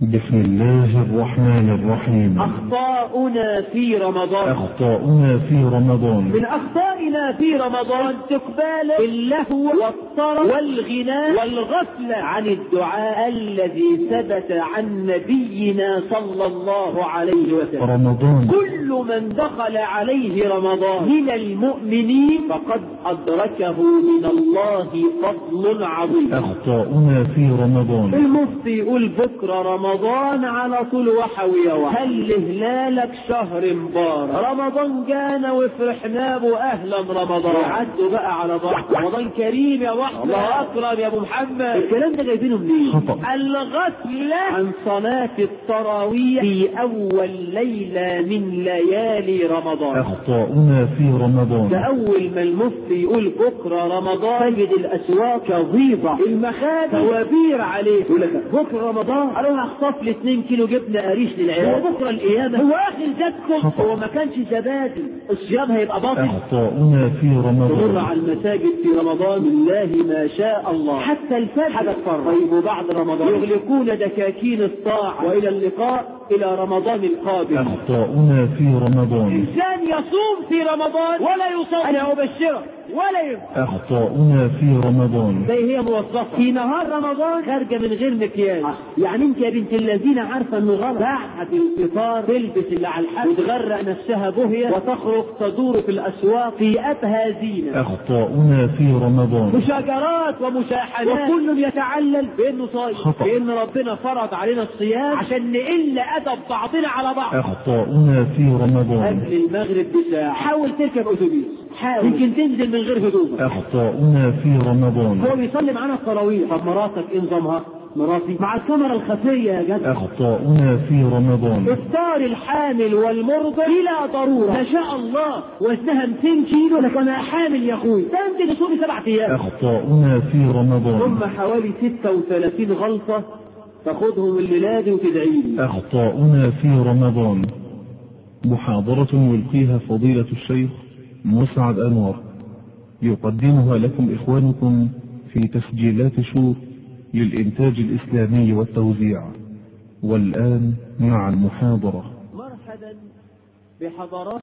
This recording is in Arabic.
بسم الله الرحمن الرحيم. أخطاؤنا في رمضان. أخطاؤنا في رمضان. من أخطائنا في رمضان استقبال اللهو والطرب والغناء والغفلة عن الدعاء الذي ثبت عن نبينا صلى الله عليه وسلم. رمضان. كل من دخل عليه رمضان من المؤمنين فقد أدركه من الله فضل عظيم. أخطاؤنا في رمضان. المفتي يقول بكرة رمضان على طول وحوي وهل هلالك شهر مبارك؟ رمضان جانا وفرحنا أهلا رمضان. عدوا بقى على بعض رمضان كريم يا وحده الله أكرم يا أبو محمد. الكلام ده جايبينه منين؟ خطأ. الغفلة عن صلاة التراويح في أول ليلة من ليالي رمضان. أخطاؤنا في ده رمضان أول ما المفتي يقول بكرة رمضان. تجد الأسواق كظيظة المخابز توابير عليه. يقول لك بكرة رمضان. أروح أخطف لي 2 كيلو جبنة قريش للعيال. هو بكرة القيامة. هو آخر زادكم. هو ما كانش زبادي. الصيام هيبقى باطل. أخطاؤنا في تمر رمضان على المساجد في رمضان. بالله ما شاء الله. حتى الفجر. حدث طيب وبعد رمضان. يغلقون دكاكين الطاعة. وإلى اللقاء إلى رمضان القادم. أخطاؤنا في رمضان. إنسان يصوم في رمضان ولا يصوم. أنا أبشرك. ولا ينفع أخطاؤنا في رمضان. زي هي موظفة. في نهار رمضان. خارجة من غير مكياج. يعني أنت يا بنت الذين عارفة إنه غلط. بعد الفطار تلبس اللي على الحد وتغرق نفسها بهية وتخرج تدور في الأسواق في أبهى زينة. أخطاؤنا في رمضان. مشاجرات ومشاحنات. وكل يتعلل بإنه صايم خطأ. بإن ربنا فرض علينا الصيام عشان نقل أدب بعضنا على بعض. أخطاؤنا في رمضان. قبل المغرب بساعة. حاول تركب أتوبيس. حاول. يمكن تنزل من غير هدومك. أخطاؤنا في رمضان. هو بيصلي معانا التراويح. طب مراتك إيه نظامها؟ مراتي. مع الكاميرا الخفية يا جدع أخطاؤنا في رمضان. افطار الحامل والمرضع بلا ضرورة. ما شاء الله. وزنها 200 كيلو لك أنا حامل يا أخوي؟ ده انت تصومي سبع أيام أخطاؤنا في رمضان. ثم حوالي 36 غلطة تاخدهم الليلة دي وتدعي لي أخطاؤنا في رمضان. محاضرة يلقيها فضيلة الشيخ. مسعد أنور يقدمها لكم إخوانكم في تسجيلات شور للإنتاج الإسلامي والتوزيع. والآن مع المحاضرة. مرحبا بحضرات